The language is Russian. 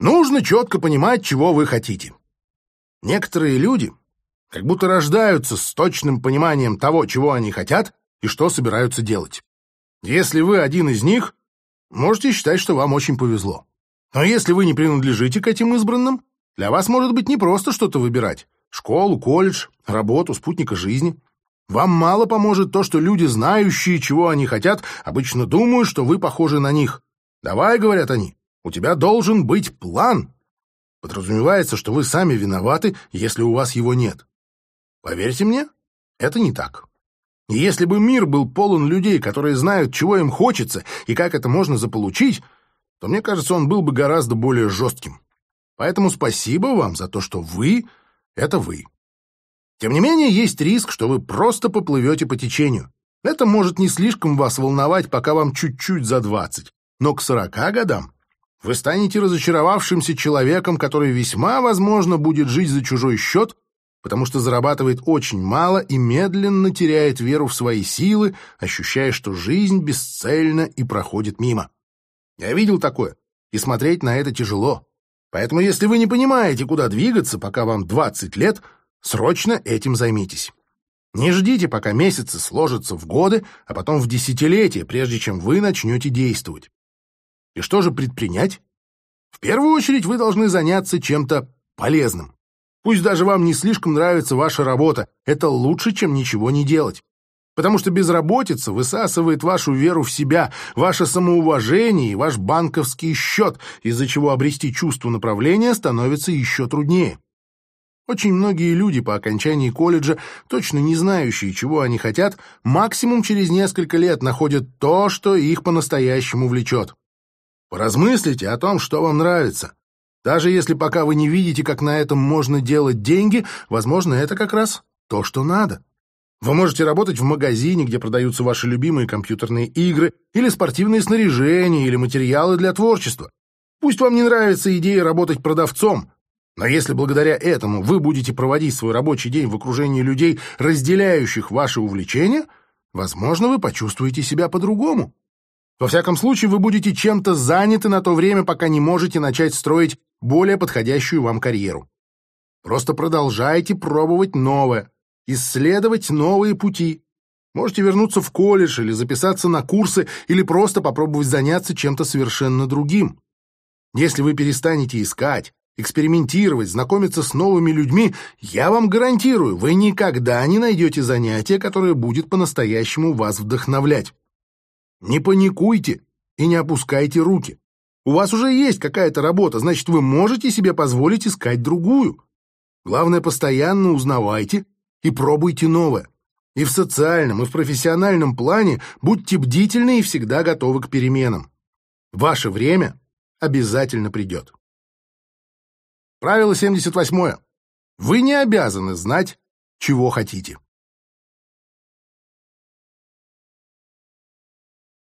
Нужно четко понимать, чего вы хотите. Некоторые люди как будто рождаются с точным пониманием того, чего они хотят и что собираются делать. Если вы один из них, можете считать, что вам очень повезло. Но если вы не принадлежите к этим избранным, для вас может быть не просто что-то выбирать. Школу, колледж, работу, спутника жизни. Вам мало поможет то, что люди, знающие, чего они хотят, обычно думают, что вы похожи на них. «Давай», — говорят они, — «у тебя должен быть план». Подразумевается, что вы сами виноваты, если у вас его нет. Поверьте мне, это не так. И если бы мир был полон людей, которые знают, чего им хочется и как это можно заполучить, то, мне кажется, он был бы гораздо более жестким. Поэтому спасибо вам за то, что вы — это вы. Тем не менее, есть риск, что вы просто поплывете по течению. Это может не слишком вас волновать, пока вам чуть-чуть за двадцать. Но к сорока годам вы станете разочаровавшимся человеком, который весьма, возможно, будет жить за чужой счет, потому что зарабатывает очень мало и медленно теряет веру в свои силы, ощущая, что жизнь бесцельна и проходит мимо. Я видел такое, и смотреть на это тяжело. Поэтому если вы не понимаете, куда двигаться, пока вам 20 лет, срочно этим займитесь. Не ждите, пока месяцы сложатся в годы, а потом в десятилетия, прежде чем вы начнете действовать. И что же предпринять? В первую очередь вы должны заняться чем-то полезным. Пусть даже вам не слишком нравится ваша работа, это лучше, чем ничего не делать. Потому что безработица высасывает вашу веру в себя, ваше самоуважение и ваш банковский счет, из-за чего обрести чувство направления становится еще труднее. Очень многие люди по окончании колледжа, точно не знающие, чего они хотят, максимум через несколько лет находят то, что их по-настоящему влечет. Поразмыслите о том, что вам нравится. Даже если пока вы не видите, как на этом можно делать деньги, возможно, это как раз то, что надо. Вы можете работать в магазине, где продаются ваши любимые компьютерные игры, или спортивные снаряжения, или материалы для творчества. Пусть вам не нравится идея работать продавцом, но если благодаря этому вы будете проводить свой рабочий день в окружении людей, разделяющих ваши увлечения, возможно, вы почувствуете себя по-другому. Во всяком случае, вы будете чем-то заняты на то время, пока не можете начать строить более подходящую вам карьеру. Просто продолжайте пробовать новое, исследовать новые пути. Можете вернуться в колледж или записаться на курсы, или просто попробовать заняться чем-то совершенно другим. Если вы перестанете искать, экспериментировать, знакомиться с новыми людьми, я вам гарантирую, вы никогда не найдете занятие, которое будет по-настоящему вас вдохновлять. Не паникуйте и не опускайте руки. У вас уже есть какая-то работа, значит, вы можете себе позволить искать другую. Главное, постоянно узнавайте и пробуйте новое. И в социальном, и в профессиональном плане будьте бдительны и всегда готовы к переменам. Ваше время обязательно придет. Правило 78. Вы не обязаны знать, чего хотите.